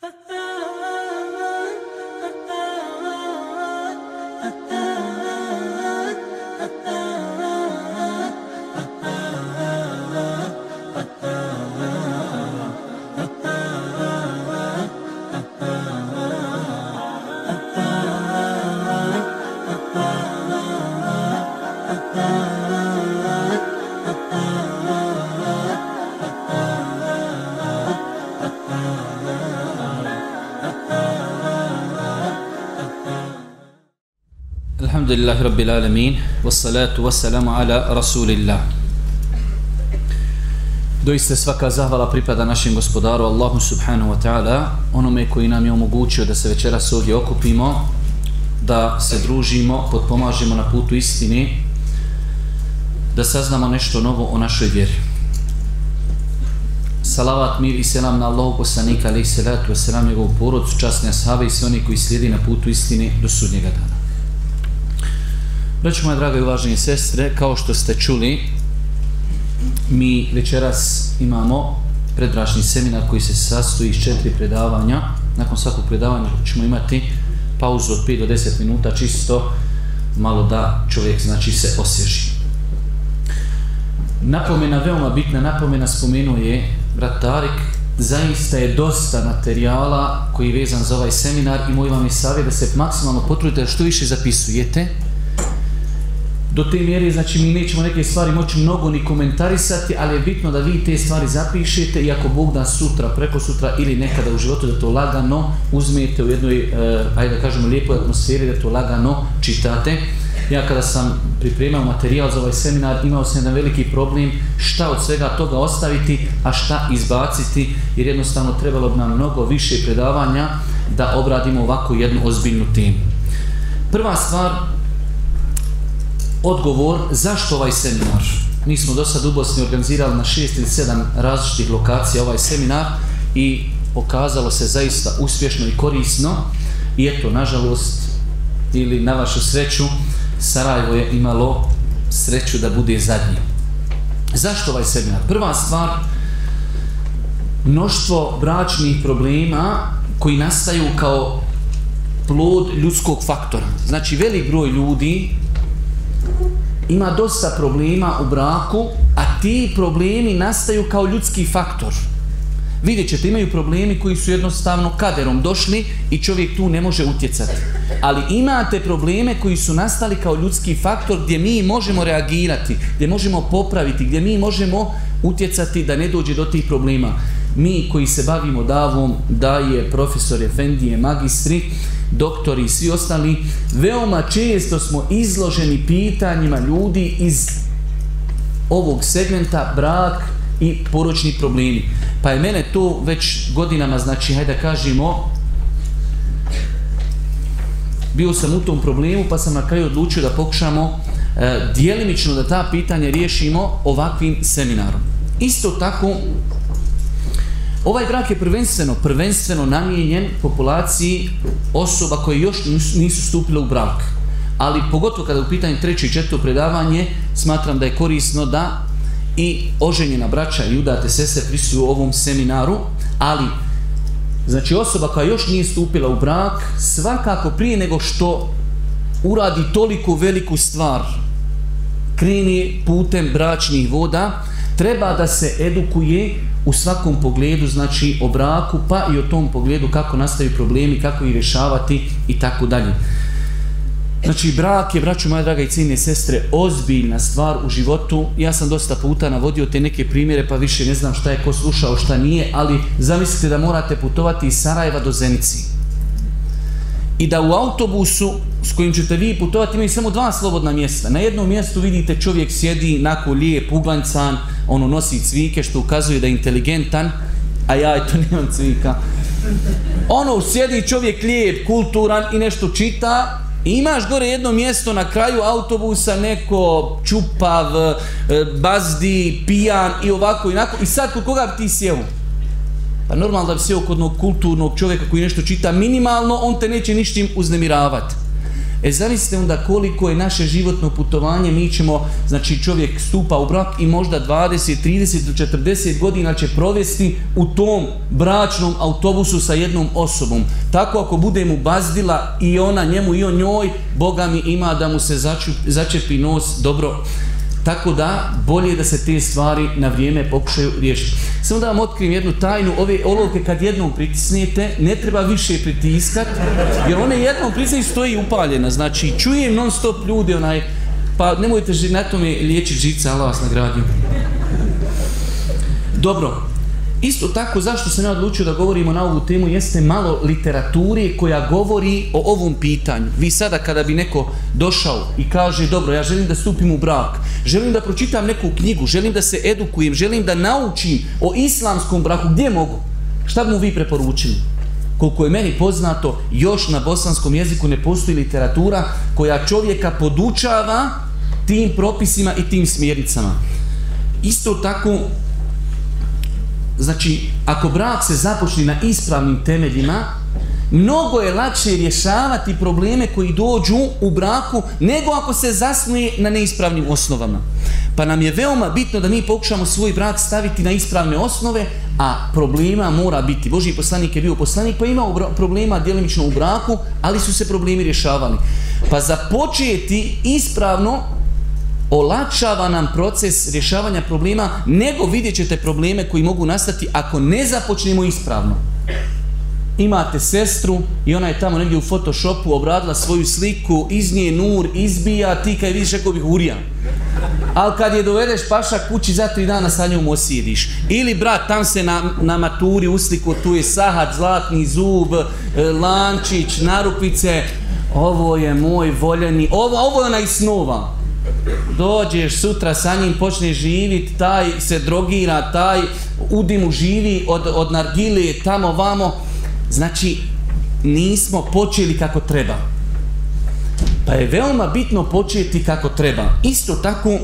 Ha ha! Alhamdulillahi Rabbil Alamin Wassalatu wassalamu ala Rasulillah. Doista svaka zahvala pripada našem gospodaru Allahu subhanahu wa ta'ala onome koji nam je omogućio da se večeras ovdje okupimo da se družimo, potpomažemo na putu istini da saznamo nešto novo o našoj vjeri. Salavat, mir i selam na Allahu poslanika alaih salatu wasalam njegovu porodcu, časne ashabe i sve oni koji slijedi na putu istine do sudnjega dana Braćo moja draga i uvaženi sestre, kao što ste čuli, mi večeras imamo predračni seminar koji se sastoji iz četiri predavanja. Nakon svakog predavanja ćemo imati pauzu od 5 do 10 minuta, čisto malo da čovjek znači se osvježi. Napomena, veoma bitna napomena, spomenuo je brat Tarik, zaista je dosta materijala koji je vezan za ovaj seminar i moj vam je savjet da se maksimalno potrudite što više zapisujete, do te mjere, znači mi nećemo neke stvari moći mnogo ni komentarisati, ali je bitno da vi te stvari zapišete i ako Bog da sutra, preko sutra ili nekada u životu da to lagano uzmete u jednoj, eh, ajde da kažemo, lijepoj atmosferi, da to lagano čitate. Ja kada sam pripremao materijal za ovaj seminar, imao sam jedan veliki problem šta od svega toga ostaviti, a šta izbaciti, jer jednostavno trebalo bi nam mnogo više predavanja da obradimo ovako jednu ozbiljnu temu. Prva stvar, odgovor zašto ovaj seminar. Mi smo do sad u Bosni organizirali na šest ili sedam različitih lokacija ovaj seminar i pokazalo se zaista uspješno i korisno i eto, nažalost, ili na vašu sreću, Sarajevo je imalo sreću da bude zadnji. Zašto ovaj seminar? Prva stvar, mnoštvo bračnih problema koji nastaju kao plod ljudskog faktora. Znači, velik broj ljudi ima dosta problema u braku, a ti problemi nastaju kao ljudski faktor. Vidjet ćete, imaju problemi koji su jednostavno kaderom došli i čovjek tu ne može utjecati. Ali imate probleme koji su nastali kao ljudski faktor gdje mi možemo reagirati, gdje možemo popraviti, gdje mi možemo utjecati da ne dođe do tih problema. Mi koji se bavimo davom, daje, profesor, efendije, magistri, doktori i svi ostali, veoma često smo izloženi pitanjima ljudi iz ovog segmenta brak i poročni problemi. Pa je mene to već godinama, znači, hajde da kažemo, bio sam u tom problemu, pa sam na kraju odlučio da pokušamo e, dijelimično da ta pitanja riješimo ovakvim seminarom. Isto tako, Ovaj brak je prvenstveno, prvenstveno namijenjen populaciji osoba koje još nisu stupile u brak. Ali pogotovo kada je u pitanju treće i četvrto predavanje, smatram da je korisno da i oženjena braća i udate sestre prisuju ovom seminaru, ali znači osoba koja još nije stupila u brak, svakako prije nego što uradi toliko veliku stvar, kreni putem bračnih voda, treba da se edukuje u svakom pogledu, znači o braku, pa i o tom pogledu kako nastaju problemi, kako ih rješavati i tako dalje. Znači, brak je, braću moja draga i cijene sestre, ozbiljna stvar u životu. Ja sam dosta puta navodio te neke primjere, pa više ne znam šta je ko slušao, šta nije, ali zamislite da morate putovati iz Sarajeva do Zenici. I da u autobusu s kojim ćete vi putovati imaju samo dva slobodna mjesta. Na jednom mjestu vidite čovjek sjedi, nako lijep, uglancan, ono nosi cvike što ukazuje da je inteligentan, a ja eto nemam cvika. Ono sjedi čovjek lijep, kulturan i nešto čita i imaš gore jedno mjesto na kraju autobusa, neko čupav, e, bazdi, pijan i ovako i onako. I sad kod koga bi ti sjeo? Pa normalno da bi sjeo kod kulturnog čovjeka koji nešto čita minimalno, on te neće ništim uznemiravati. E zamislite onda koliko je naše životno putovanje, mi ćemo, znači čovjek stupa u brak i možda 20, 30 do 40 godina će provesti u tom bračnom autobusu sa jednom osobom. Tako ako bude mu bazdila i ona njemu i on njoj, Boga mi ima da mu se začepi nos dobro tako da, bolje da se te stvari na vrijeme pokušaju riješiti. Samo da vam otkrijem jednu tajnu, ove olovke kad jednom pritisnete, ne treba više pritiskat, jer one jednom pritisnete stoji upaljena. Znači, čujem non stop ljudi, onaj, pa nemojte na tome liječiti žica, Allah vas nagradio. Dobro, Isto tako, zašto sam ja odlučio da govorimo na ovu temu, jeste malo literature koja govori o ovom pitanju. Vi sada kada bi neko došao i kaže, dobro, ja želim da stupim u brak, želim da pročitam neku knjigu, želim da se edukujem, želim da naučim o islamskom braku, gdje mogu? Šta bi mu vi preporučili? Koliko je meni poznato, još na bosanskom jeziku ne postoji literatura koja čovjeka podučava tim propisima i tim smjernicama. Isto tako, Znači, ako brak se započne na ispravnim temeljima, mnogo je lakše rješavati probleme koji dođu u braku nego ako se zasnuje na neispravnim osnovama. Pa nam je veoma bitno da mi pokušamo svoj brak staviti na ispravne osnove, a problema mora biti. Boži poslanik je bio poslanik, pa imao problema djelimično u braku, ali su se problemi rješavali. Pa započeti ispravno olakšava nam proces rješavanja problema, nego vidjet ćete probleme koji mogu nastati ako ne započnemo ispravno. Imate sestru i ona je tamo negdje u Photoshopu obradila svoju sliku, iz nje nur, izbija, ti kad vidiš rekao bih urija. Ali kad je dovedeš paša kući za tri dana sa njom osjediš. Ili brat, tam se na, na maturi usliku, tu je sahat, zlatni zub, e, lančić, narukvice. Ovo je moj voljeni, ovo, ovo je ona iz snova dođeš sutra sa njim, počneš živit, taj se drogira, taj u dimu živi od, od nargile, tamo vamo. Znači, nismo počeli kako treba. Pa je veoma bitno početi kako treba. Isto tako,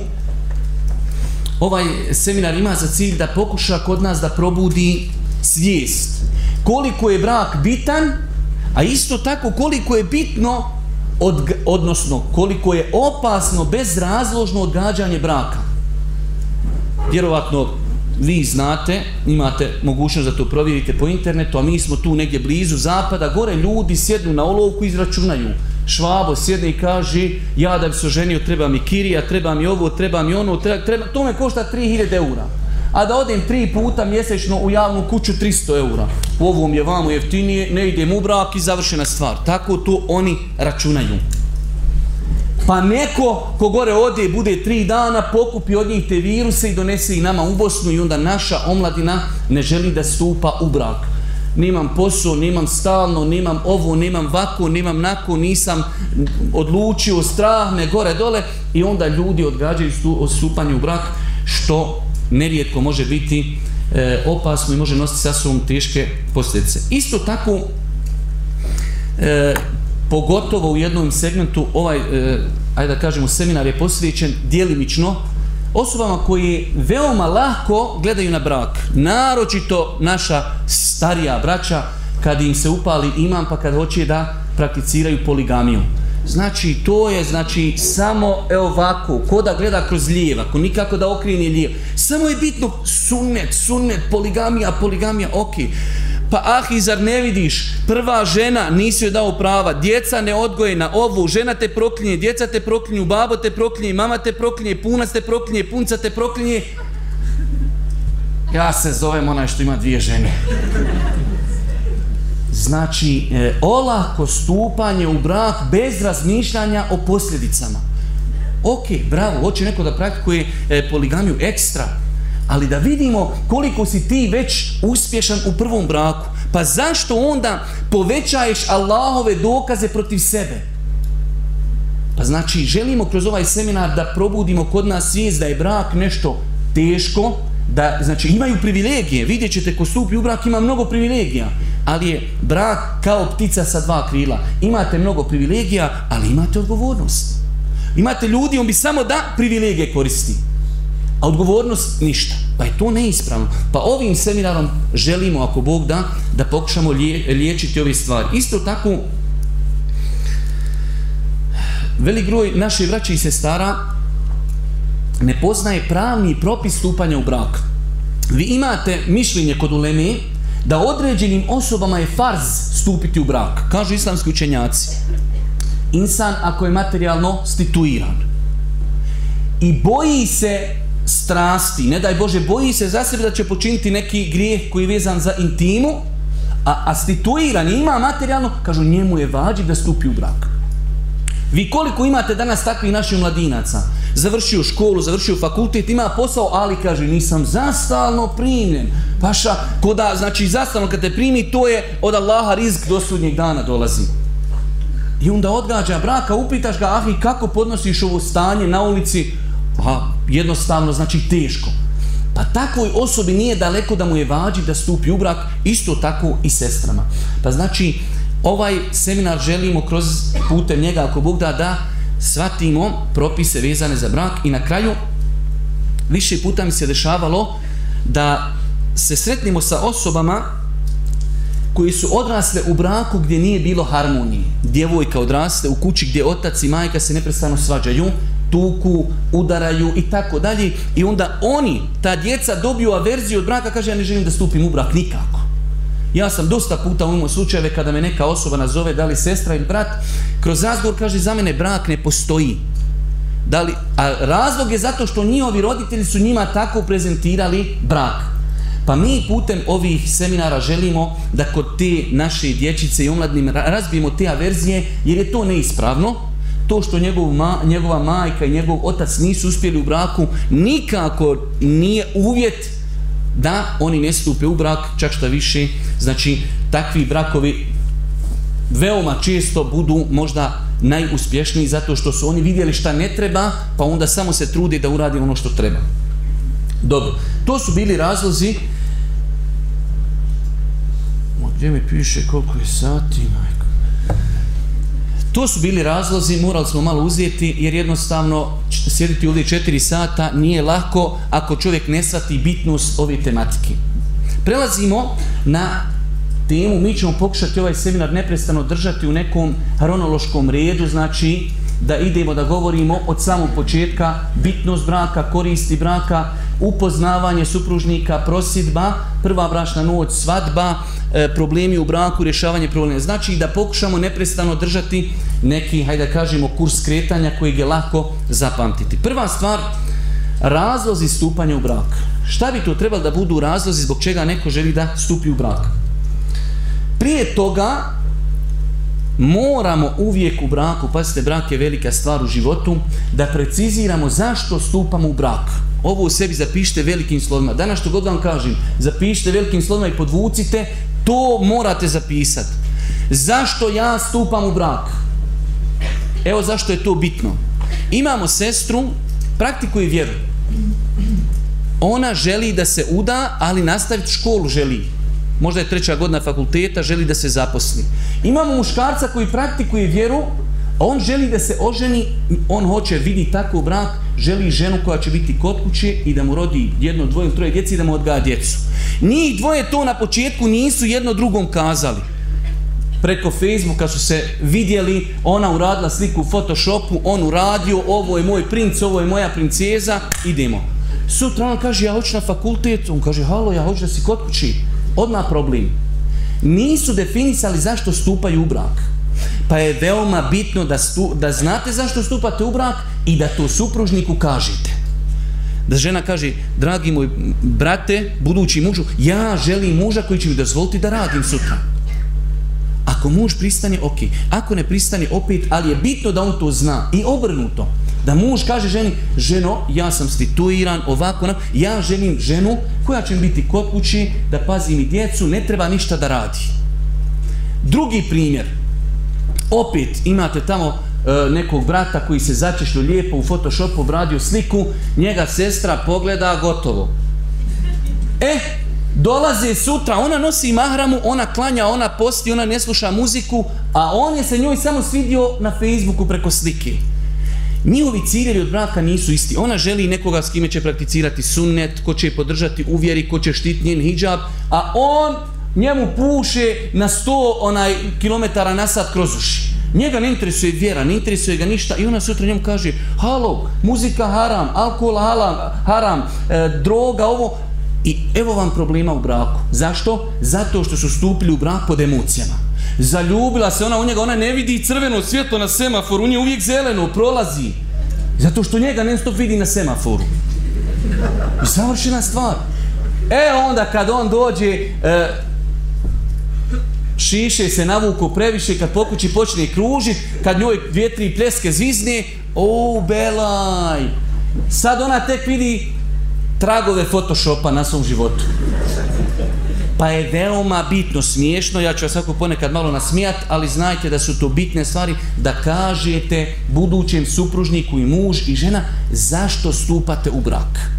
ovaj seminar ima za cilj da pokuša kod nas da probudi svijest. Koliko je brak bitan, a isto tako koliko je bitno od, odnosno koliko je opasno bezrazložno odgađanje braka. Vjerovatno vi znate, imate mogućnost da to provjerite po internetu, a mi smo tu negdje blizu zapada, gore ljudi sjednu na olovku i izračunaju. Švabo sjedne i kaže, ja da bi se oženio treba mi kirija, treba mi ovo, treba mi ono, treba, to me košta 3000 eura a da odem tri puta mjesečno u javnu kuću 300 eura. Ovom je vamo jeftinije, ne idem u brak i završena stvar. Tako to oni računaju. Pa neko ko gore ode bude tri dana, pokupi od njih te viruse i donese i nama u Bosnu i onda naša omladina ne želi da stupa u brak. Nemam posao, nemam stalno, nemam ovo, nemam vako, nemam nako, nisam odlučio, strah me gore dole i onda ljudi odgađaju stupanje u brak što nerijetko može biti e, opasno i može nositi sa teške posljedice. Isto tako, e, pogotovo u jednom segmentu, ovaj, e, ajde da kažemo, seminar je posvećen djelimično osobama koji veoma lako gledaju na brak. Naročito naša starija braća, kad im se upali imam, pa kad hoće da prakticiraju poligamiju. Znači, to je znači samo evo ovako, ko da gleda kroz lijeva, ko nikako da okrene lijevo. Samo je bitno sunnet, sunnet, poligamija, poligamija, ok. Pa ah, i zar ne vidiš, prva žena nisi joj dao prava, djeca neodgojena, ovu, žena te proklinje, djeca te proklinju, babo te proklinje, mama te proklinje, punac te proklinje, punca te proklinje. Ja se zovem onaj što ima dvije žene. Znači, e, olako stupanje u brak bez razmišljanja o posljedicama. Ok, bravo, hoće neko da praktikuje e, poligamiju ekstra, ali da vidimo koliko si ti već uspješan u prvom braku. Pa zašto onda povećaješ Allahove dokaze protiv sebe? Pa znači, želimo kroz ovaj seminar da probudimo kod nas svijest da je brak nešto teško, da znači imaju privilegije. Vidjet ćete ko stupi u brak ima mnogo privilegija ali je brak kao ptica sa dva krila. Imate mnogo privilegija, ali imate odgovornost. Imate ljudi, on bi samo da privilegije koristi. A odgovornost ništa. Pa je to neispravno. Pa ovim seminarom želimo, ako Bog da, da pokušamo liječiti ove stvari. Isto tako, velik broj naše vraće i sestara ne poznaje pravni propis stupanja u brak. Vi imate mišljenje kod uleme da određenim osobama je farz stupiti u brak. Kažu islamski učenjaci. Insan ako je materijalno stituiran i boji se strasti, ne daj Bože, boji se za sebe da će počiniti neki grijeh koji je vezan za intimu, a, a stituiran ima materijalno, kažu njemu je vađi da stupi u brak. Vi koliko imate danas takvih naših mladinaca? Završio školu, završio fakultet, ima posao, ali kaže nisam zastalno primljen. Paša, koda, znači zastalno kad te primi, to je od Allaha rizk do sudnjeg dana dolazi. I onda odgađa braka, upitaš ga, ahi, kako podnosiš ovo stanje na ulici? Pa, jednostavno, znači teško. Pa takvoj osobi nije daleko da mu je vađi da stupi u brak, isto tako i sestrama. Pa znači, ovaj seminar želimo kroz putem njega, ako Bog da, da shvatimo propise vezane za brak i na kraju više puta mi se dešavalo da se sretnimo sa osobama koji su odrasle u braku gdje nije bilo harmonije. Djevojka odrasle u kući gdje otac i majka se neprestano svađaju, tuku, udaraju i tako dalje. I onda oni, ta djeca dobiju averziju od braka, kaže ja ne želim da stupim u brak nikako. Ja sam dosta puta imao slučajeve kada me neka osoba nazove, da li sestra ili brat, kroz razgovor kaže za mene brak ne postoji. Da li, a razlog je zato što njihovi roditelji su njima tako prezentirali brak. Pa mi putem ovih seminara želimo da kod te naše dječice i omladnim razbijemo te averzije jer je to neispravno. To što njegov ma, njegova majka i njegov otac nisu uspjeli u braku nikako nije uvjet da oni ne stupe u brak, čak šta više, znači takvi brakovi veoma često budu možda najuspješniji zato što su oni vidjeli šta ne treba, pa onda samo se trudi da uradi ono što treba. Dobro, to su bili razlozi gdje mi piše koliko je sati. To su bili razlozi, morali smo malo uzeti, jer jednostavno sjediti ovdje četiri sata nije lako ako čovjek ne shvati bitnost ove tematike. Prelazimo na temu, mi ćemo pokušati ovaj seminar neprestano držati u nekom hronološkom redu, znači da idemo da govorimo od samog početka bitnost braka, koristi braka, upoznavanje supružnika, prosidba, prva brašna noć, svadba, e, problemi u braku, rješavanje problema. Znači da pokušamo neprestano držati neki, hajde da kažemo, kurs kretanja kojeg je lako zapamtiti. Prva stvar, razlozi stupanja u brak. Šta bi to trebalo da budu razlozi zbog čega neko želi da stupi u brak? Prije toga moramo uvijek u braku, pazite, brak je velika stvar u životu, da preciziramo zašto stupamo u brak. Ovo u sebi zapišite velikim slovima. Danas što god vam kažem, zapišite velikim slovima i podvucite, to morate zapisati. Zašto ja stupam u brak? Evo zašto je to bitno. Imamo sestru, praktikuje vjeru. Ona želi da se uda, ali nastaviti školu želi možda je treća godina fakulteta, želi da se zaposli. Imamo muškarca koji praktikuje vjeru, on želi da se oženi, on hoće vidi tako brak, želi ženu koja će biti kod kuće i da mu rodi jedno, dvoje, troje djeci i da mu odgaja djecu. Njih dvoje to na početku nisu jedno drugom kazali. Preko Facebooka su se vidjeli, ona uradila sliku u Photoshopu, on uradio, ovo je moj princ, ovo je moja princeza, idemo. Sutra on kaže, ja hoću na fakultet, on kaže, halo, ja hoću da si kod kući odmah problem. Nisu definisali zašto stupaju u brak. Pa je veoma bitno da, stu, da znate zašto stupate u brak i da to supružniku kažete. Da žena kaže, dragi moj brate, budući mužu, ja želim muža koji će mi dozvoliti da radim sutra. Ako muž pristane, ok. Ako ne pristane, opet, ali je bitno da on to zna. I obrnuto. Da muž kaže ženi, ženo, ja sam situiran, ovako, ja želim ženu koja će biti kod kući, da pazi mi djecu, ne treba ništa da radi. Drugi primjer, opet imate tamo e, nekog brata koji se začešlju lijepo u Photoshopu, obradio sliku, njega sestra pogleda, gotovo. E, dolaze sutra, ona nosi mahramu, ona klanja, ona posti, ona ne sluša muziku, a on je se njoj samo svidio na Facebooku preko slike. Njihovi ciljevi od braka nisu isti. Ona želi nekoga s kime će prakticirati sunnet, ko će podržati uvjeri, ko će štiti njen hijab, a on njemu puše na sto onaj kilometara na sat kroz uši. Njega ne interesuje vjera, ne interesuje ga ništa i ona sutra njemu kaže halo, muzika haram, alkohol haram, e, droga, ovo. I evo vam problema u braku. Zašto? Zato što su stupili u brak pod emocijama. Zaljubila se ona u njega, ona ne vidi crveno svjetlo na semaforu, u nje uvijek zeleno, prolazi. Zato što njega ne stop vidi na semaforu. I savršena stvar. E onda kad on dođe, e, šiše se navuku previše, kad pokući počne kružit, kad njoj dvije, tri pljeske zvizne, o, belaj. Sad ona tek vidi tragove Photoshopa na svom životu. Pa je veoma bitno, smiješno, ja ću vas svako ponekad malo nasmijat, ali znajte da su to bitne stvari, da kažete budućem supružniku i muž i žena zašto stupate u brak.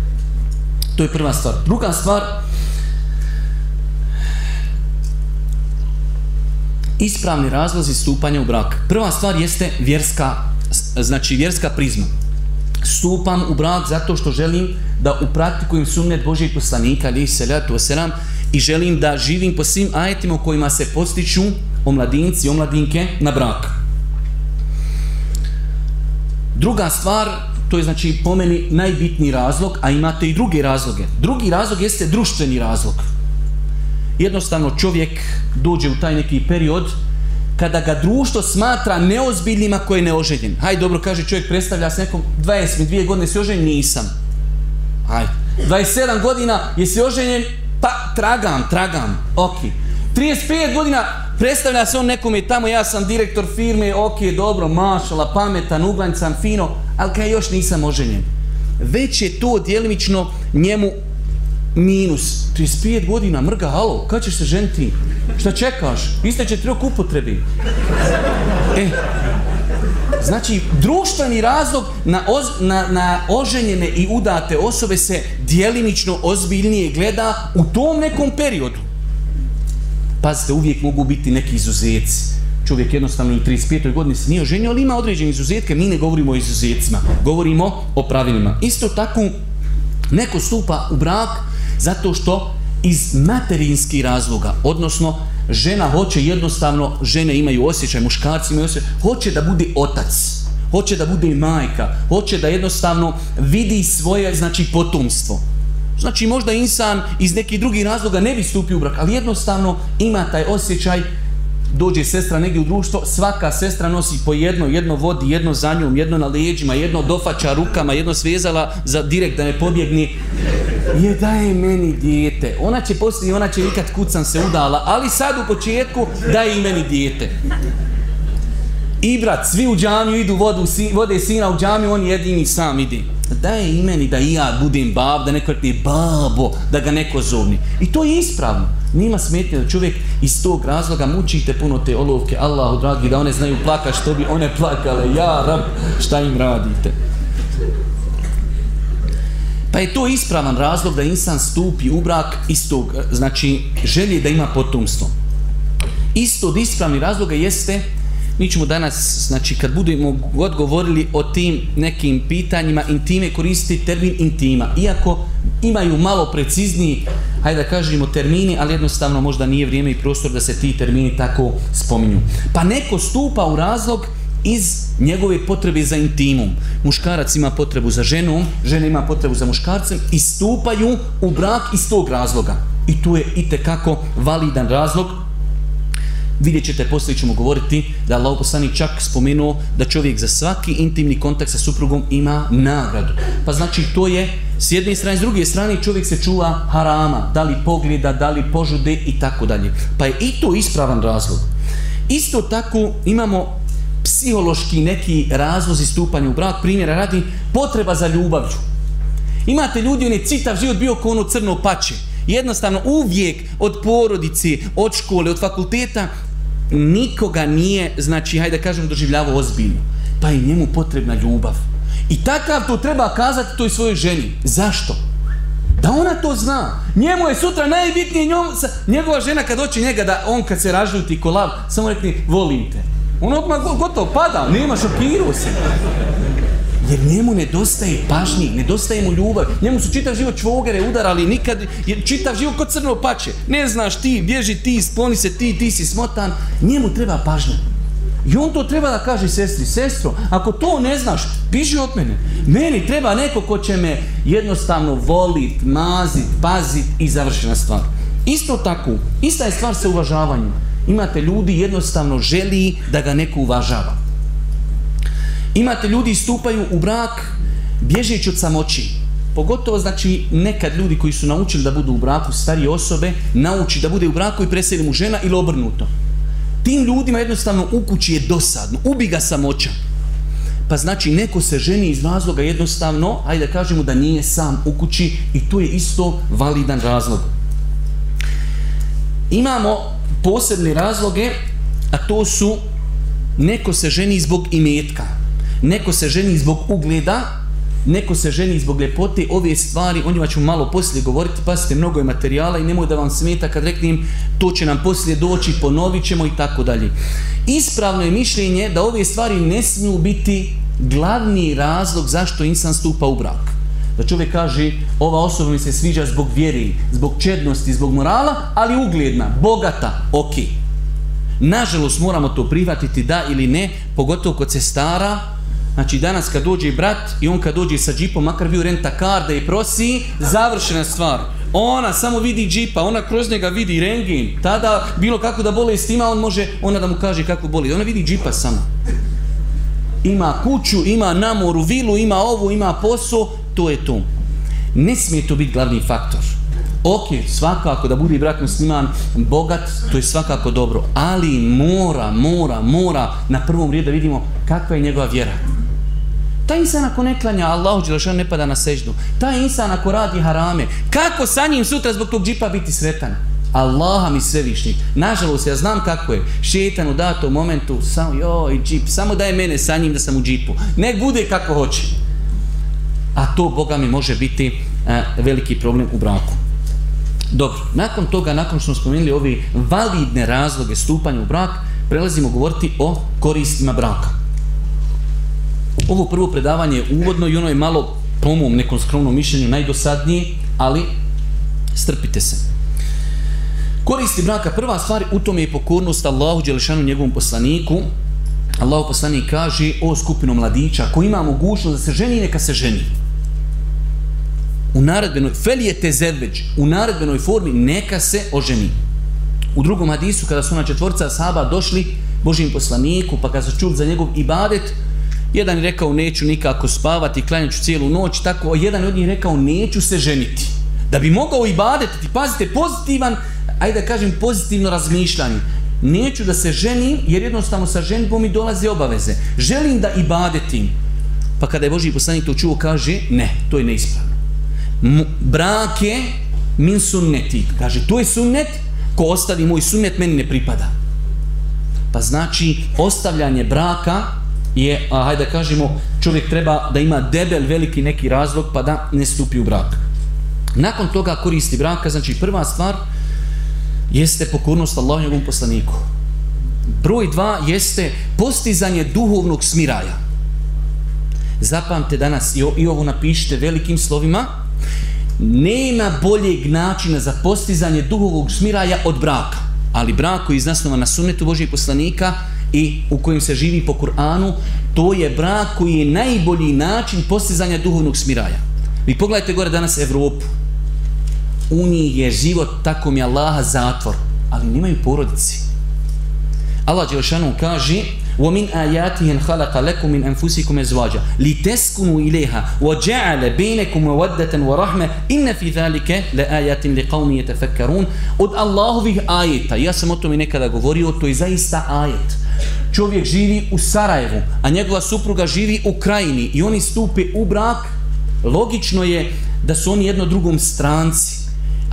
To je prva stvar. Druga stvar, ispravni razlozi stupanja u brak. Prva stvar jeste vjerska, znači vjerska prizma. Stupam u brak zato što želim da upraktikujem sumnjet Božijeg poslanika, ali se wasalam, i želim da živim po svim ajetima u kojima se postiču omladinci i omladinke na brak. Druga stvar, to je znači po meni najbitniji razlog, a imate i druge razloge. Drugi razlog jeste društveni razlog. Jednostavno čovjek dođe u taj neki period kada ga društvo smatra neozbiljnim ako je neoženjen. Hajde, dobro, kaže čovjek, predstavlja se nekom 22 godine si oženjen, nisam. Hajde. 27 godina, jesi oženjen, pa tragam, tragam, ok. 35 godina, predstavlja se on nekome tamo, ja sam direktor firme, ok, dobro, mašala, pametan, uglanjcan, fino, ali kaj još nisam oženjen. Već je to djelimično njemu minus. 35 godina, mrga, halo, kad ćeš se ženiti? Šta čekaš? će tri upotrebi. E, Znači, društveni razlog na, na, na oženjene i udate osobe se djelimično ozbiljnije gleda u tom nekom periodu. Pazite, uvijek mogu biti neki izuzeci. Čovjek jednostavno u 35. godini se nije oženio, ali ima određene izuzetke. Mi ne govorimo o izuzetcima, govorimo o pravilima. Isto tako, neko stupa u brak zato što iz materinskih razloga, odnosno žena hoće jednostavno, žene imaju osjećaj, muškarci imaju osjećaj, hoće da bude otac, hoće da bude majka, hoće da jednostavno vidi svoje, znači, potomstvo. Znači, možda insan iz nekih drugih razloga ne bi stupio u brak, ali jednostavno ima taj osjećaj dođe sestra negdje u društvo, svaka sestra nosi po jedno, jedno vodi, jedno za njom, jedno na leđima, jedno dofača rukama, jedno svezala za direkt da ne pobjegni. Je daje meni dijete. Ona će poslije, ona će vikat kucam se udala, ali sad u početku daje i meni dijete. I brat, svi u džamiju idu vodu, vode sina u džamiju, on jedini sam ide. Daj i meni da i ja budem bab, da neko rekne babo, da ga neko zovni. I to je ispravno. Nima smetnje da čovjek iz tog razloga mučite puno te olovke, Allahu dragi, da one znaju plakati što bi one plakale. Ja, rab, šta im radite? Pa je to ispravan razlog da insan stupi u brak istog, znači želje da ima potomstvo. Isto od ispravnih razloga jeste mi ćemo danas, znači kad budemo god govorili o tim nekim pitanjima intime, koristiti termin intima. Iako imaju malo precizniji, hajde da kažemo termini, ali jednostavno možda nije vrijeme i prostor da se ti termini tako spominju. Pa neko stupa u razlog iz njegove potrebe za intimom. Muškarac ima potrebu za ženom, žena ima potrebu za muškarcem i stupaju u brak iz tog razloga. I tu je itekako validan razlog Vidjet ćete, poslije ćemo govoriti da Allah poslanik čak spomenuo da čovjek za svaki intimni kontakt sa suprugom ima nagradu. Pa znači to je s jedne strane, s druge strane čovjek se čuva harama, da li pogleda, da li požude i tako dalje. Pa je i to ispravan razlog. Isto tako imamo psihološki neki razlozi stupanja u brak, primjera radi potreba za ljubavlju. Imate ljudi, on je citav život bio kao ono crno pače. Jednostavno uvijek od porodice, od škole, od fakulteta nikoga nije, znači, hajde kažem, doživljavao ozbiljno. Pa je njemu potrebna ljubav. I takav to treba kazati toj svojoj ženi. Zašto? Da ona to zna. Njemu je sutra najbitnije njom, njegova žena kad doći njega da on kad se ražljuti kolav, samo rekni volim te. On odmah gotovo pada, nema šokirao se. Jer njemu nedostaje pažnji, nedostaje mu ljubav. Njemu su čitav život čvogere udarali, nikad, jer čitav život kod crno pače. Ne znaš ti, bježi ti, skloni se ti, ti si smotan. Njemu treba pažnja. I on to treba da kaže sestri, sestro, ako to ne znaš, piši od mene. Meni treba neko ko će me jednostavno volit, mazit, pazit i završena stvar. Isto tako, ista je stvar sa uvažavanjem. Imate ljudi jednostavno želi da ga neko uvažava. Imate ljudi stupaju u brak bježeći od samoći. Pogotovo znači nekad ljudi koji su naučili da budu u braku, starije osobe, nauči da bude u braku i preseli mu žena ili obrnuto. Tim ljudima jednostavno u kući je dosadno, ubi ga samoća. Pa znači neko se ženi iz razloga jednostavno, ajde da kažemo da nije sam u kući i to je isto validan razlog. Imamo posebne razloge, a to su neko se ženi zbog imetka, neko se ženi zbog ugleda, neko se ženi zbog ljepote, ove stvari, o njima ću malo poslije govoriti, pasite, mnogo je materijala i nemoj da vam smeta kad reknem to će nam poslije doći, ponovit ćemo i tako dalje. Ispravno je mišljenje da ove stvari ne smiju biti glavni razlog zašto insan stupa u brak. Da čovjek kaže, ova osoba mi se sviđa zbog vjeri, zbog čednosti, zbog morala, ali ugledna, bogata, ok. Nažalost moramo to prihvatiti da ili ne, pogotovo kod se stara, Znači danas kad dođe brat i on kad dođe sa džipom, makar bio renta kar da je prosi, završena stvar. Ona samo vidi džipa, ona kroz njega vidi rengin. Tada bilo kako da boli s tima, on može, ona da mu kaže kako boli. Ona vidi džipa samo. Ima kuću, ima namoru, vilu, ima ovo, ima posao, to je to. Ne smije to biti glavni faktor. Ok, svakako da bude brat musliman bogat, to je svakako dobro. Ali mora, mora, mora na prvom redu da vidimo kakva je njegova vjera. Taj insan ako ne klanja Allahu Đelešanu ne pada na seždu. Taj insan ako radi harame, kako sa njim sutra zbog tog džipa biti sretan? Allaha mi svevišnji. Nažalost, ja znam kako je. Šetan u datom momentu, samo joj, džip, samo daj mene sa njim da sam u džipu. Nek bude kako hoće. A to, Boga mi, može biti a, veliki problem u braku. Dobro, nakon toga, nakon što smo spomenuli ovi validne razloge stupanja u brak, prelazimo govoriti o koristima braka. Ovo prvo predavanje je uvodno i ono je malo po mom nekom skromnom mišljenju najdosadnije, ali strpite se. Koristi braka, prva stvar u tome je pokornost Allahu Đelešanu njegovom poslaniku. Allahu poslanik kaže o skupinu mladića, ako ima mogućnost da se ženi, neka se ženi. U naredbenoj, felije te zedveđ, u naredbenoj formi neka se oženi. U drugom hadisu, kada su na četvorca sahaba došli Božim poslaniku, pa kada su čuli za njegov ibadet, Jedan je rekao neću nikako spavati, klanjat ću cijelu noć, tako jedan od njih rekao neću se ženiti. Da bi mogao i badetiti, pazite, pozitivan, ajde da kažem pozitivno razmišljanje. Neću da se ženim, jer jednostavno sa ženbom mi dolaze obaveze. Želim da i badetim. Pa kada je Boži poslanik to čuo, kaže, ne, to je neispravno. Brak je min sunneti. Kaže, to je sunnet, ko ostavi moj sunnet, meni ne pripada. Pa znači, ostavljanje braka, je, a, hajde da kažemo, čovjek treba da ima debel veliki neki razlog pa da ne stupi u brak. Nakon toga koristi braka, znači prva stvar jeste pokornost Allahu njegovom poslaniku. Broj dva jeste postizanje duhovnog smiraja. Zapamte danas i, ovo napišite velikim slovima. Nema boljeg načina za postizanje duhovog smiraja od braka. Ali brak koji je iznasnovan na sunnetu Božijeg poslanika i u kojem se živi po Kur'anu, to je brak koji je najbolji način postizanja duhovnog smiraja. Vi pogledajte gore danas Evropu. U njih je život tako mi Allaha zatvor, ali nemaju porodici. Allah Đelšanu kaže وَمِنْ آيَاتِهِنْ خَلَقَ لَكُمْ مِنْ أَنْفُسِكُمْ اَزْوَاجًا لِتَسْكُنُوا إِلَيْهَا وَجَعَلَ بَيْنَكُمْ وَوَدَّةً وَرَحْمَةً إِنَّ فِي ذَلِكَ لَآيَاتٍ لِقَوْمِ يَتَفَكَّرُونَ Od Allahovih ajeta, ja sam o tome nekada govorio, to je zaista ajet čovjek živi u Sarajevu, a njegova supruga živi u krajini i oni stupe u brak, logično je da su oni jedno drugom stranci.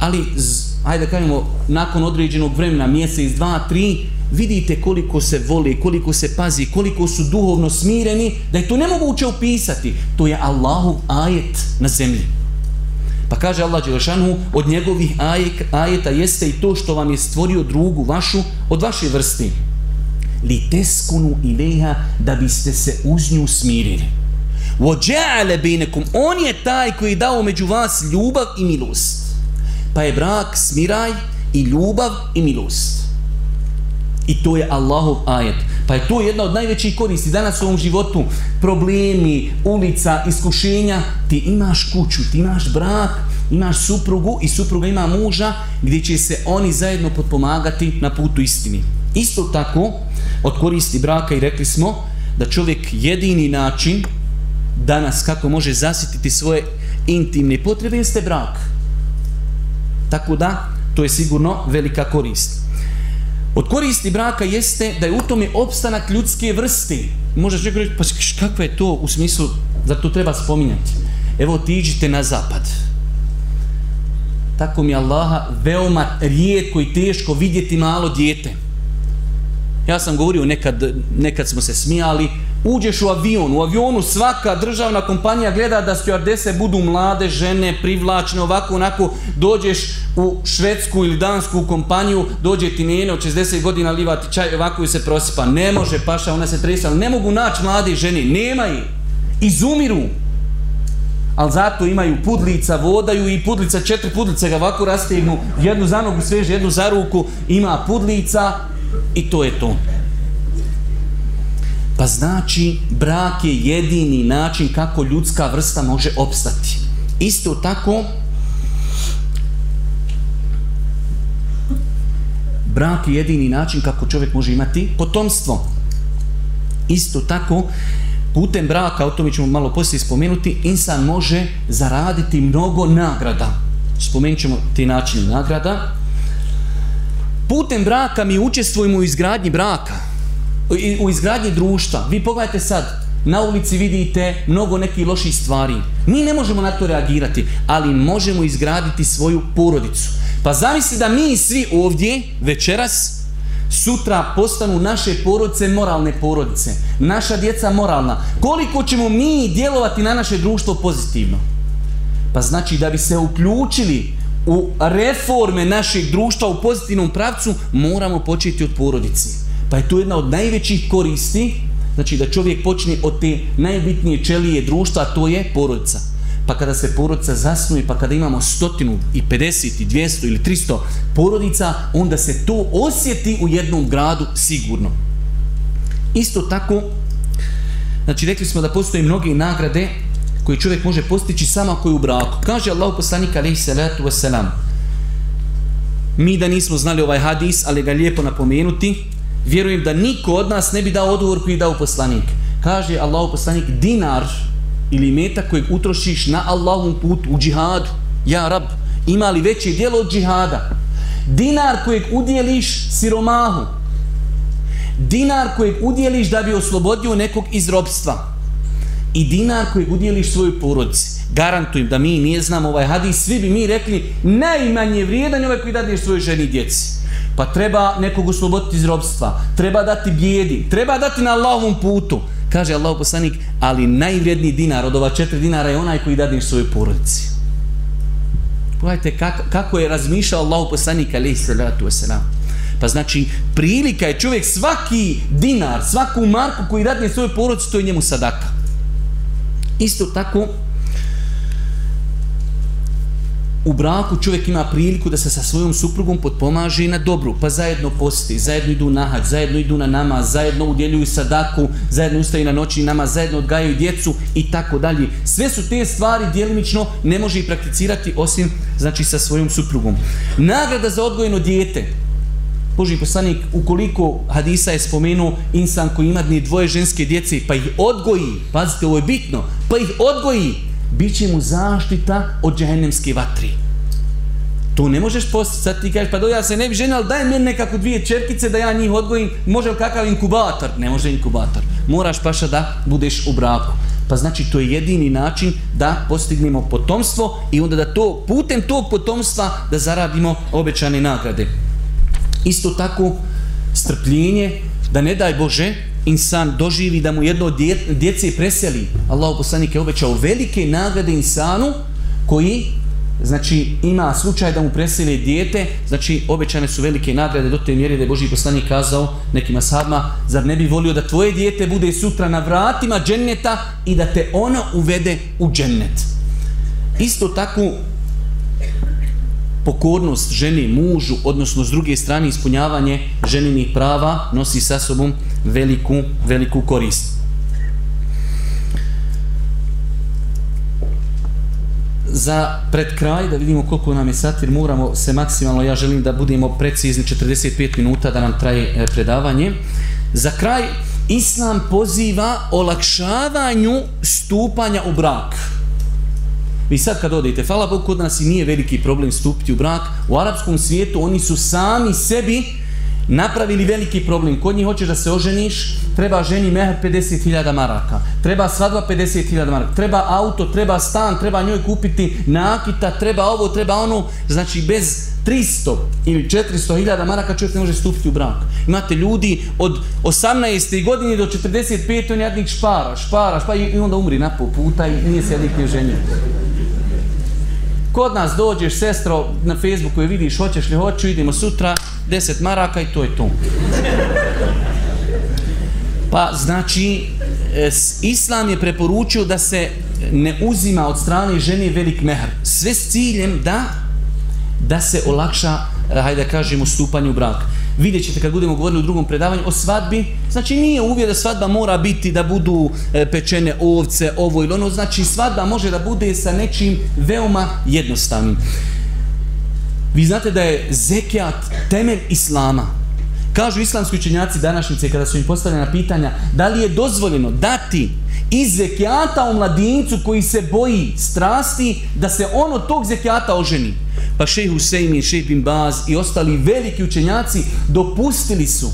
Ali, ajde da kažemo, nakon određenog vremena, mjesec, dva, tri, vidite koliko se vole, koliko se pazi, koliko su duhovno smireni, da je to nemoguće opisati. To je Allahov ajet na zemlji. Pa kaže Allah Đelešanu, od njegovih ajeta jeste i to što vam je stvorio drugu vašu, od vaše vrste li teskunu ileha da biste se uz nju smirili. Vođa'ale binekum, on je taj koji je dao među vas ljubav i milost. Pa je brak smiraj i ljubav i milost. I to je Allahov ajet. Pa je to jedna od najvećih koristi. Danas u ovom životu problemi, ulica, iskušenja. Ti imaš kuću, ti imaš brak, imaš suprugu i supruga ima muža gdje će se oni zajedno potpomagati na putu istini. Isto tako, od koristi braka i rekli smo da čovjek jedini način danas kako može zasititi svoje intimne potrebe jeste brak. Tako da, to je sigurno velika korist. Od koristi braka jeste da je u tome opstanak ljudske vrste. Možda čovjek reći, pa kakva je to u smislu, zar to treba spominjati? Evo otiđite na zapad. Tako mi Allaha veoma rijetko i teško vidjeti malo dijete. Ja sam govorio nekad, nekad smo se smijali, uđeš u avion, u avionu svaka državna kompanija gleda da stewardese budu mlade žene, privlačne, ovako, onako, dođeš u švedsku ili dansku kompaniju, dođe ti njene od 60 godina livati čaj, ovako ju se prosipa, ne može paša, ona se tresa, ne mogu naći mlade žene, nema ih, izumiru, ali zato imaju pudlica, vodaju i pudlica, četiri pudlice ga ovako rastegnu, jednu za nogu sveže, jednu za ruku, ima pudlica i to je to. Pa znači, brak je jedini način kako ljudska vrsta može opstati. Isto tako, brak je jedini način kako čovjek može imati potomstvo. Isto tako, putem braka, o tome ćemo malo poslije spomenuti, insan može zaraditi mnogo nagrada. Spomenut ćemo ti načine nagrada. Putem braka mi učestvujemo u izgradnji braka u izgradnji društva. Vi pogledajte sad, na ulici vidite mnogo nekih loših stvari. Mi ne možemo na to reagirati, ali možemo izgraditi svoju porodicu. Pa zamisli da mi svi ovdje večeras sutra postanu naše porodice moralne porodice. Naša djeca moralna. Koliko ćemo mi djelovati na naše društvo pozitivno? Pa znači da bi se uključili u reforme našeg društva u pozitivnom pravcu moramo početi od porodice. Pa je to jedna od najvećih koristi, znači da čovjek počne od te najbitnije čelije društva, a to je porodica. Pa kada se porodica zasnuje, pa kada imamo stotinu i 50 i 200 ili 300 porodica, onda se to osjeti u jednom gradu sigurno. Isto tako, znači rekli smo da postoje mnoge nagrade koje čovjek može postići samo ako je u braku. Kaže Allah poslanik alaihi salatu wasalam, mi da nismo znali ovaj hadis, ali ga lijepo napomenuti, vjerujem da niko od nas ne bi dao odgovor koji je dao poslanik. Kaže Allahu poslanik, dinar ili metak kojeg utrošiš na Allahom putu u džihadu. Ja rab, ima li veće djelo od džihada? Dinar kojeg udjeliš siromahu. Dinar kojeg udjeliš da bi oslobodio nekog iz robstva. I dinar kojeg udjeliš svojoj porodici. Garantujem da mi nije znamo ovaj hadis, svi bi mi rekli najmanje vrijedan je ovaj koji dadneš svojoj ženi i djeci. Pa treba nekog osloboditi iz robstva, treba dati bijedi, treba dati na Allahovom putu. Kaže Allah poslanik, ali najvrijedniji dinar od ova četiri dinara je onaj koji dadneš svojoj porodici. Pogledajte kako, kako je razmišljao Allah poslanik, ali salatu wasalam. Pa znači, prilika je čovjek svaki dinar, svaku marku koji dadne svojoj porodici, to je njemu sadaka. Isto tako, u braku čovjek ima priliku da se sa svojom suprugom potpomaže i na dobru, pa zajedno posti, zajedno idu na hađ, zajedno idu na nama, zajedno udjeljuju sadaku, zajedno ustaju na noći nama, zajedno odgajaju djecu i tako dalje. Sve su te stvari djelimično ne može i prakticirati osim znači sa svojom suprugom. Nagrada za odgojeno dijete. Boži poslanik, ukoliko hadisa je spomenuo insan koji ima dvoje ženske djece, pa ih odgoji, pazite, ovo je bitno, pa ih odgoji, bit će mu zaštita od džehennemske vatri. To ne možeš postići, sad ti kažeš, pa do ja se ne bi ženio, ali daj meni nekako dvije čerkice da ja njih odgojim, može li kakav inkubator? Ne može inkubator. Moraš paša da budeš u braku. Pa znači to je jedini način da postignemo potomstvo i onda da to putem tog potomstva da zaradimo obećane nagrade. Isto tako strpljenje, da ne daj Bože, insan doživi da mu jedno djece preseli. Allah poslanik je obećao velike nagrade insanu koji znači ima slučaj da mu preseli dijete, znači obećane su velike nagrade do te mjere da je Boži poslanik kazao nekim ashabima, zar ne bi volio da tvoje dijete bude sutra na vratima dženneta i da te ono uvede u džennet. Isto tako pokornost ženi mužu, odnosno s druge strane ispunjavanje ženinih prava nosi sa sobom veliku, veliku korist. Za pred kraj, da vidimo koliko nam je sat, moramo se maksimalno, ja želim da budemo precizni 45 minuta da nam traje e, predavanje. Za kraj, Islam poziva olakšavanju stupanja u brak. Vi sad kad odete, hvala Bogu, kod nas i nije veliki problem stupiti u brak. U arapskom svijetu oni su sami sebi napravili veliki problem. Kod njih hoćeš da se oženiš, treba ženi mehar 50.000 maraka, treba svadba 50.000 maraka, treba auto, treba stan, treba njoj kupiti nakita, treba ovo, treba ono. Znači bez 300 ili 400.000 maraka čovjek ne može stupiti u brak. Imate ljudi od 18. godine do 45. on jednik špara, špara, špara i onda umri na pol puta i nije se jednik ne ženio. Kod nas dođeš, sestro, na Facebooku je vidiš, hoćeš li, hoću, idemo sutra, 10 maraka i to je to. Pa znači, Islam je preporučio da se ne uzima od strane žene velik mehar. Sve s ciljem da, da se olakša, hajde da kažemo, stupanje u brak. Vidjet ćete kad budemo govorili u drugom predavanju o svadbi, znači nije uvijek da svadba mora biti da budu e, pečene ovce, ovo ili ono, znači svadba može da bude sa nečim veoma jednostavnim. Vi znate da je zekijat temelj islama. Kažu islamski učenjaci današnjice kada su im postavljena pitanja da li je dozvoljeno dati iz zekijata u mladincu koji se boji strasti da se on od tog zekijata oženi. Pa šej Husein i šej Bin Baz i ostali veliki učenjaci dopustili su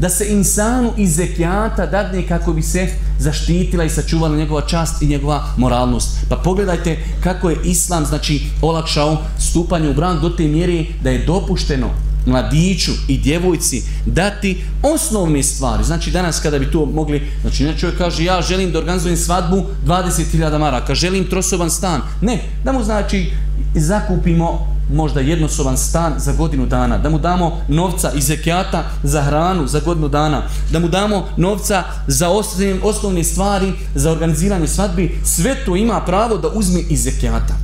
da se insanu iz zekijata dadne kako bi se zaštitila i sačuvala njegova čast i njegova moralnost. Pa pogledajte kako je Islam znači olakšao stupanje u bran do te mjere da je dopušteno mladiću i djevojci dati osnovne stvari. Znači danas kada bi to mogli, znači ne čovjek kaže ja želim da organizujem svadbu 20.000 maraka, želim trosoban stan. Ne, da mu znači zakupimo možda jednosoban stan za godinu dana, da mu damo novca iz zekijata za hranu za godinu dana, da mu damo novca za osnovne, osnovne stvari, za organiziranje svadbi, sve to ima pravo da uzme iz zekijata.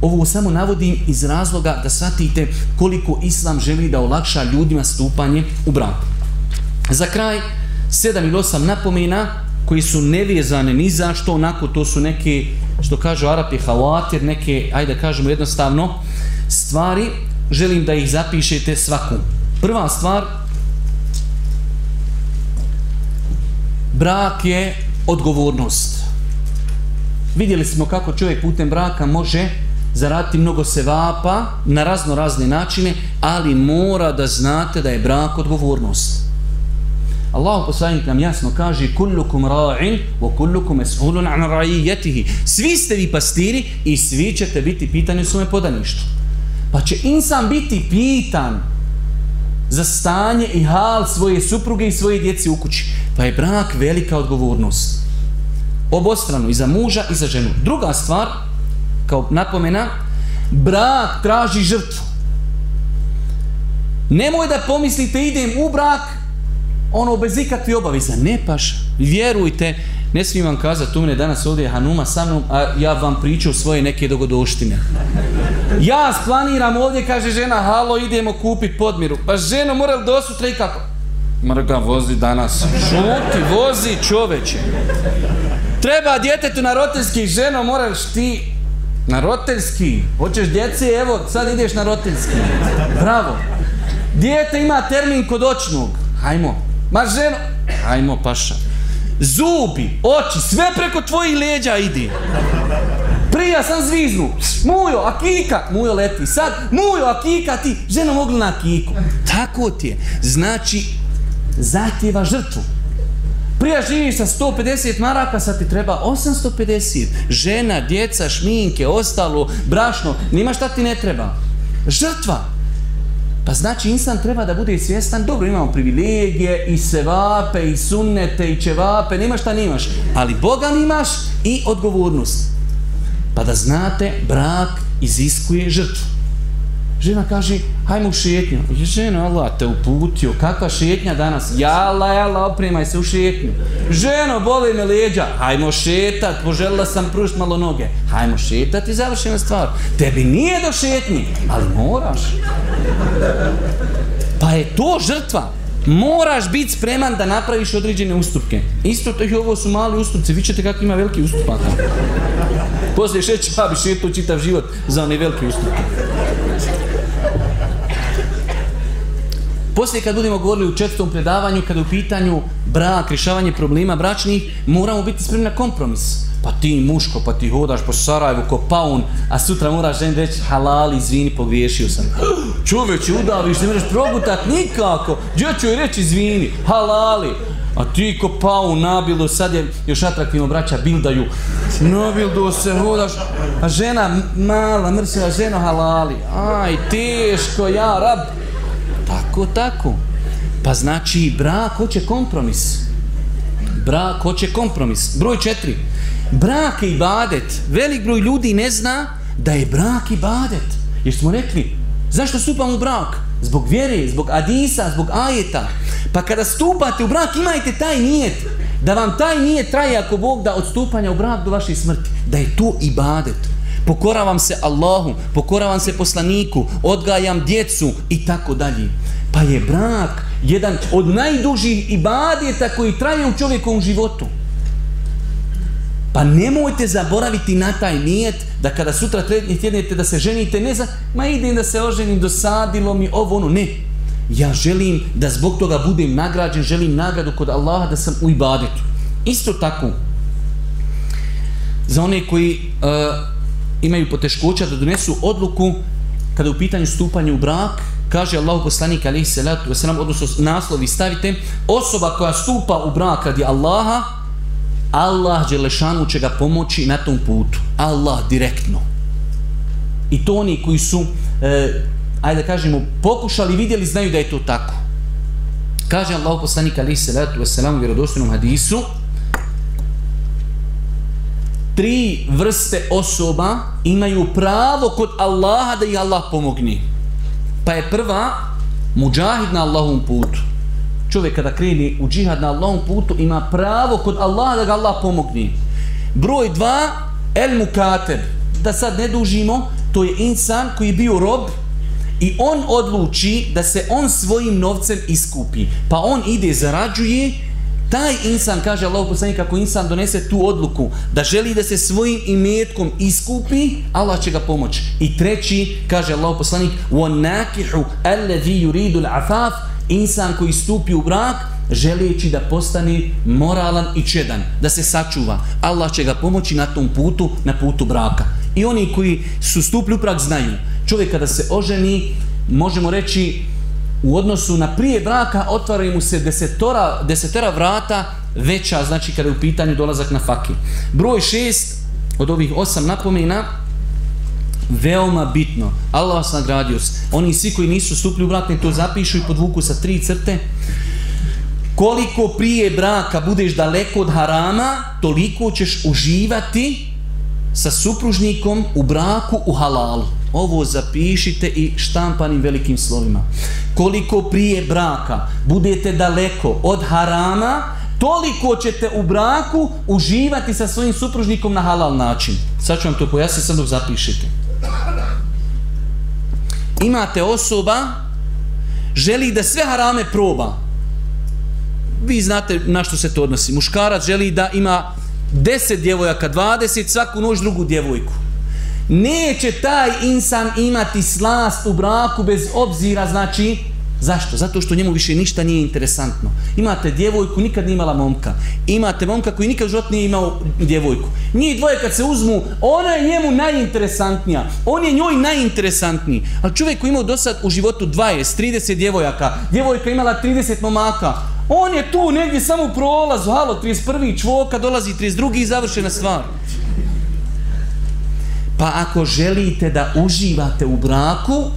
Ovo samo navodim iz razloga da shvatite koliko Islam želi da olakša ljudima stupanje u brak. Za kraj, sedam ili osam napomena koji su nevijezane ni za što, onako to su neke, što kažu Arapi, havatir, neke, ajde kažemo jednostavno, stvari, želim da ih zapišete svaku. Prva stvar, brak je odgovornost. Vidjeli smo kako čovjek putem braka može zaraditi mnogo sevapa na razno razne načine, ali mora da znate da je brak odgovornost. Allah poslanik nam jasno kaže kullukum ra'in wa kullukum mas'ulun an ra'iyatihi. Svi ste vi pastiri i svi ćete biti pitani u svome podaništvu. Pa će insan biti pitan za stanje i hal svoje supruge i svoje djeci u kući. Pa je brak velika odgovornost. Obostrano i za muža i za ženu. Druga stvar, kao napomena, brak traži žrtvu. Nemoj da pomislite idem u brak, ono bez ikakve obaveza. Ne paš, vjerujte, ne smijem vam kazati, tu mene danas ovdje je Hanuma sa mnom, a ja vam priču svoje neke dogodoštine. Ja splaniram ovdje, kaže žena, halo, idemo kupiti podmiru. Pa ženo, mora li do sutra i kako? Mrga, vozi danas. Šuti, vozi čoveče. Treba djetetu na roteljski, ženo, moraš ti na roteljski. Hoćeš djeci, evo, sad ideš na roteljski. Bravo. Dijete ima termin kod očnog. Hajmo. Ma ženo, hajmo paša. Zubi, oči, sve preko tvojih leđa idi. Prija sam zviznu. Mujo, akika. Mujo leti. Sad, mujo, akika ti. Ženo mogli na akiku. Tako ti je. Znači, zahtjeva žrtvu. Prija živiš sa 150 maraka, sad ti treba 850. Žena, djeca, šminke, ostalo, brašno, nima šta ti ne treba. Žrtva. Pa znači insan treba da bude svjestan, dobro imamo privilegije i sevape i sunnete i čevape, nema šta nimaš, ali Boga nimaš i odgovornost. Pa da znate, brak iziskuje žrtvu. Žena kaže, hajmo u šetnju. Je žena, Allah te uputio, kakva šetnja danas? Jala, jala, opremaj se u šetnju. Ženo, boli me leđa, hajmo šetat, poželila sam prušt malo noge. Hajmo šetat i završena stvar. Tebi nije do šetnji, ali moraš. Pa je to žrtva. Moraš biti spreman da napraviš određene ustupke. Isto to i ovo su mali ustupci. Vi ćete kako ima veliki ustupaka. Poslije šeće, pa bi šetu čitav život za one velike ustupke. Poslije kad budemo govorili u četvrtom predavanju, kada je u pitanju brak, rješavanje problema bračnih, moramo biti spremni na kompromis. Pa ti muško, pa ti hodaš po Sarajevu ko paun, a sutra moraš ženi reći halali, izvini, pogriješio sam. Čoveče, udaviš, ne možeš progutat nikako. Gdje ću joj reći izvini, halali. A ti ko paun, nabildo, sad je još atraktivno braća bildaju. Nabildo se hodaš, a žena mala, mrsila, ženo halali. Aj, teško, ja, rab. Tako, tako. Pa znači, brak hoće kompromis. Brak hoće kompromis. Broj četiri. Brak je ibadet. Velik broj ljudi ne zna da je brak ibadet. Jer smo rekli, zašto stupamo u brak? Zbog vjere, zbog adisa, zbog ajeta. Pa kada stupate u brak, imajte taj nijet. Da vam taj nijet traje ako Bog da od stupanja u brak do vaše smrti. Da je to ibadet. Pokoravam se Allahu, pokoravam se poslaniku, odgajam djecu i tako dalje. Pa je brak jedan od najdužih ibadeta koji traje u čovjekovom životu. Pa nemojte zaboraviti na taj nijet da kada sutra tjednete da se ženite, ne za, ma idem da se oženim, dosadilo mi ovo ono, ne. Ja želim da zbog toga budem nagrađen, želim nagradu kod Allaha da sam u ibadetu. Isto tako, za one koji uh, imaju poteškoća da donesu odluku kada je u pitanju stupanja u brak, kaže Allahu poslanik alaihi salatu wasalam, odnosno naslovi stavite, osoba koja stupa u brak radi Allaha, Allah Đelešanu će ga pomoći na tom putu. Allah direktno. I to oni koji su, e, ajde da kažemo, pokušali, vidjeli, znaju da je to tako. Kaže Allah poslanik alaihi salatu wasalam u vjerodostojnom hadisu, tri vrste osoba imaju pravo kod Allaha da ih Allah pomogni. Pa je prva muđahid na Allahovom putu. Čovjek kada kreni u džihad na Allahovom putu ima pravo kod Allaha da ga Allah pomogni. Broj dva, el mukater. Da sad ne dužimo, to je insan koji je bio rob i on odluči da se on svojim novcem iskupi. Pa on ide, zarađuje taj insan, kaže Allah poslanik, ako insan donese tu odluku da želi da se svojim imetkom iskupi, Allah će ga pomoći. I treći, kaže Allah poslanik, وَنَاكِحُ الَّذِي يُرِيدُ الْعَفَافِ Insan koji stupi u brak, želijeći da postane moralan i čedan, da se sačuva. Allah će ga pomoći na tom putu, na putu braka. I oni koji su stupili u brak znaju. Čovjek kada se oženi, možemo reći, u odnosu na prije braka otvaraju mu se desetora, desetera vrata veća, znači kada je u pitanju dolazak na faki. Broj šest od ovih osam napomena, veoma bitno. Allah vas nagradio. Oni svi koji nisu stupili u brak, ne to zapišu i podvuku sa tri crte. Koliko prije braka budeš daleko od harama, toliko ćeš uživati sa supružnikom u braku u halalu. Ovo zapišite i štampanim velikim slovima. Koliko prije braka budete daleko od harama, toliko ćete u braku uživati sa svojim supružnikom na halal način. Sad ću vam to pojasniti, sad dok zapišete. Imate osoba, želi da sve harame proba. Vi znate na što se to odnosi. Muškarac želi da ima 10 djevojaka, 20, svaku noć drugu djevojku. Neće taj insan imati slast u braku bez obzira, znači, zašto? Zato što njemu više ništa nije interesantno. Imate djevojku, nikad nije imala momka. Imate momka koji nikad u životu nije imao djevojku. Njih dvoje kad se uzmu, ona je njemu najinteresantnija. On je njoj najinteresantniji. Ali čovjek koji imao do sad u životu 20, 30 djevojaka, djevojka imala 30 momaka, on je tu negdje samo u prolazu, halo, 31. čvoka, dolazi 32. i završena stvar. Pa ako želite da uživate u braku,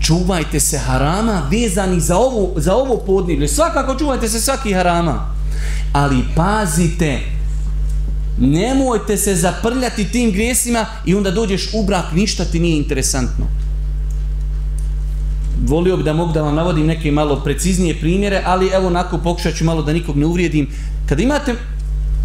čuvajte se harama vezani za ovo, za ovo podnevlje. Svakako čuvajte se svaki harama. Ali pazite, nemojte se zaprljati tim grijesima i onda dođeš u brak, ništa ti nije interesantno. volio bi da mogu da vam navodim neke malo preciznije primjere, ali evo onako pokušat ću malo da nikog ne uvrijedim. Kad imate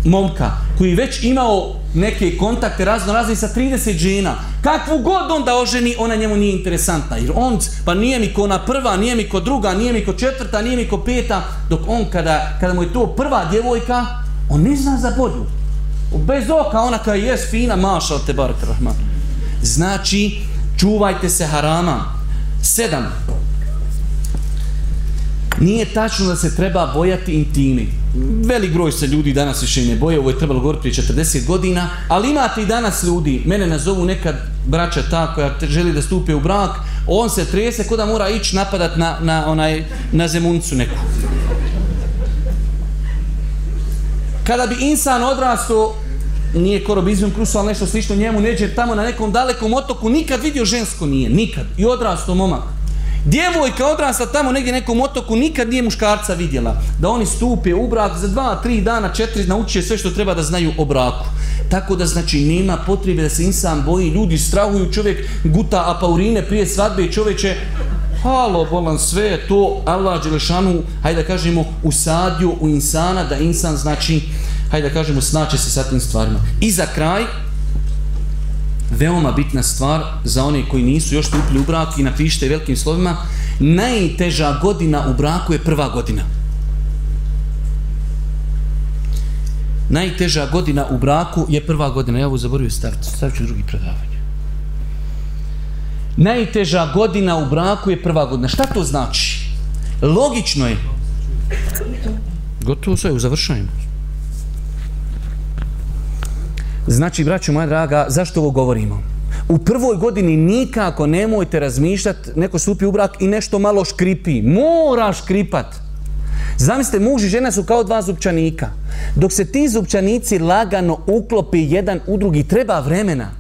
momka koji već imao neke kontakte razno razni sa 30 žena, kakvu god on da oženi, ona njemu nije interesantna. Jer on, pa nije mi ko ona prva, nije mi ko druga, nije mi ko četvrta, nije mi ko peta, dok on kada, kada mu je to prva djevojka, on ne zna za bolju. Bez oka ona koja je fina, maša od te Rahman. Znači, čuvajte se harama. Sedam. Nije tačno da se treba bojati intimi. Velik broj se ljudi danas više ne boje, ovo je trebalo govoriti prije 40 godina, ali imate i danas ljudi, mene nazovu nekad braća ta koja želi da stupi u brak, on se trese ko da mora ići napadat na, na, onaj, na zemuncu neku. Kada bi insan odrastao, nije korobizijom krusu, ali nešto slično njemu, neđe tamo na nekom dalekom otoku, nikad vidio žensko nije, nikad. I odrastao momak. Djevojka odrasla tamo negdje nekom otoku, nikad nije muškarca vidjela. Da oni stupe u brak za dva, tri dana, četiri, nauče sve što treba da znaju o braku. Tako da znači nema potrebe da se insan boji, ljudi strahuju, čovjek guta apaurine prije svadbe i čovječe halo bolan sve to Allah Đelešanu, hajde da kažemo, usadio u insana, da insan znači, hajde da kažemo, snaće se sa tim stvarima. I za kraj, veoma bitna stvar za one koji nisu još stupili u brak i napišite velikim slovima, najteža godina u braku je prva godina. Najteža godina u braku je prva godina. Ja ovo zaboravio staviti. Stavit ću drugi predavanje. Najteža godina u braku je prva godina. Šta to znači? Logično je. Gotovo sve, završajmo. Znači, braću moja draga, zašto ovo govorimo? U prvoj godini nikako nemojte razmišljati, neko stupi u brak i nešto malo škripi. Mora škripat. Zamislite, muž i žena su kao dva zupčanika. Dok se ti zupčanici lagano uklopi jedan u drugi, treba vremena.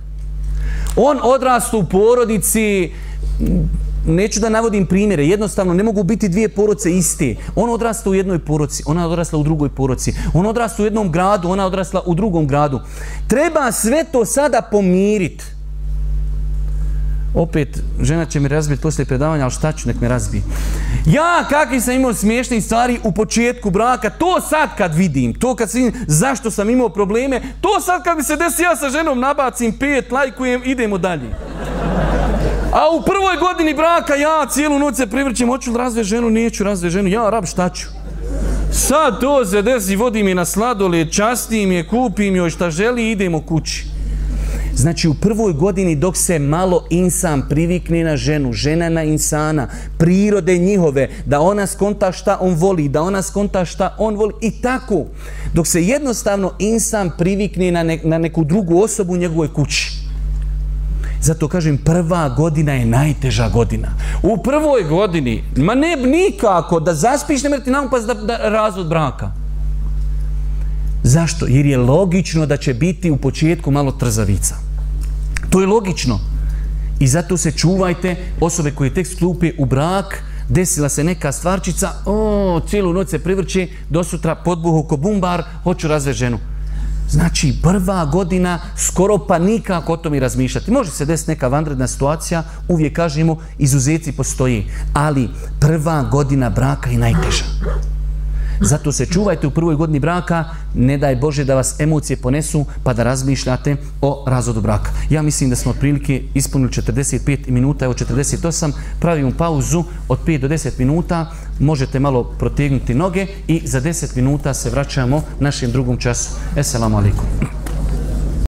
On odrastu u porodici, neću da navodim primjere, jednostavno ne mogu biti dvije poroce iste. On odrasta u jednoj poroci, ona odrasla u drugoj poroci. On odrasta u jednom gradu, ona odrasla u drugom gradu. Treba sve to sada pomiriti. Opet, žena će mi razbiti poslije predavanja, ali šta ću, nek me razbije. Ja, kakvi sam imao smiješnih stvari u početku braka, to sad kad vidim, to kad vidim zašto sam imao probleme, to sad kad mi se desi ja sa ženom nabacim pet, lajkujem, idemo dalje. A u prvoj godini braka ja cijelu noć se privrćem, hoću li razve ženu, neću razve ženu, ja rab šta ću? Sad to se desi, vodim je na sladoled, častim je, kupim joj šta želi idemo kući. Znači u prvoj godini dok se malo insan privikne na ženu, žena na insana, prirode njihove, da ona skonta šta on voli, da ona skonta šta on voli i tako. Dok se jednostavno insan privikne na, na neku drugu osobu u njegovoj kući. Zato kažem, prva godina je najteža godina. U prvoj godini, ma ne nikako, da zaspiš, ne ti naupast da, da razvod braka. Zašto? Jer je logično da će biti u početku malo trzavica. To je logično. I zato se čuvajte osobe koje tek sklupe u brak, desila se neka stvarčica, o, cijelu noć se privrće, do sutra podbuhu ko bumbar, hoću razve ženu. Znači, prva godina skoro pa nikako o tom i razmišljati. Može se desiti neka vanredna situacija, uvijek kažemo, izuzeci postoji. Ali prva godina braka je najteža. Zato se čuvajte u prvoj godini braka, ne daj Bože da vas emocije ponesu pa da razmišljate o razvodu braka. Ja mislim da smo otprilike ispunili 45 minuta, evo 48, pravimo pauzu od 5 do 10 minuta, možete malo protegnuti noge i za 10 minuta se vraćamo našem drugom času. Esselamu alaikum.